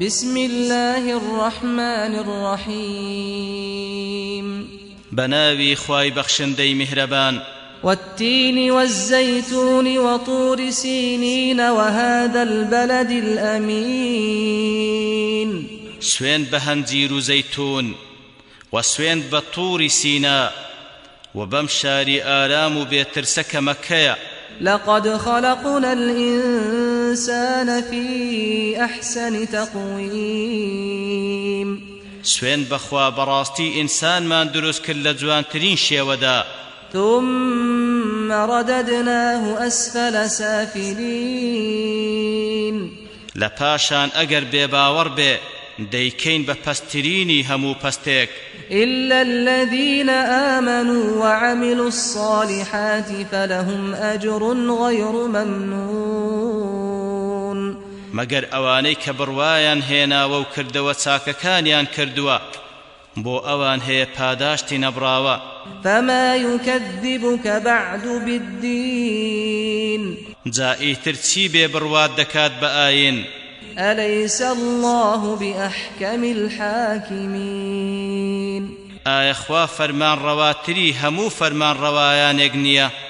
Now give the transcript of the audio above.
بسم الله الرحمن الرحيم بناوي خواي بخشندي مهربان والتين والزيتون وطور سينين وهذا البلد الأمين سوين بهنجير زيتون وسوين بطور سينا وبمشاري آرام بيترسك مكيا لقد خلقنا الإنسان في أحسن تقويم سوين بخوا براستي إنسان ما دروس كل جوان ترين شيودا ثم رددناه أسفل سافلين لباشان أقر بباور به ديكين بپستريني همو پستيك إلا الذين آمنوا وعملوا الصالحات فلهم أجر غير ممنون مگر اواني كبروايان هنا وكردوا ساككانيان كردوا بو اوان هي پاداشتي نبراوا فما يكذبك بعد بالدين جائي ترتيبه برواد دكات بآين أليس الله بأحكم الحاكمين آية خوا فرمان رواتري همو فرمان روايان يقنيه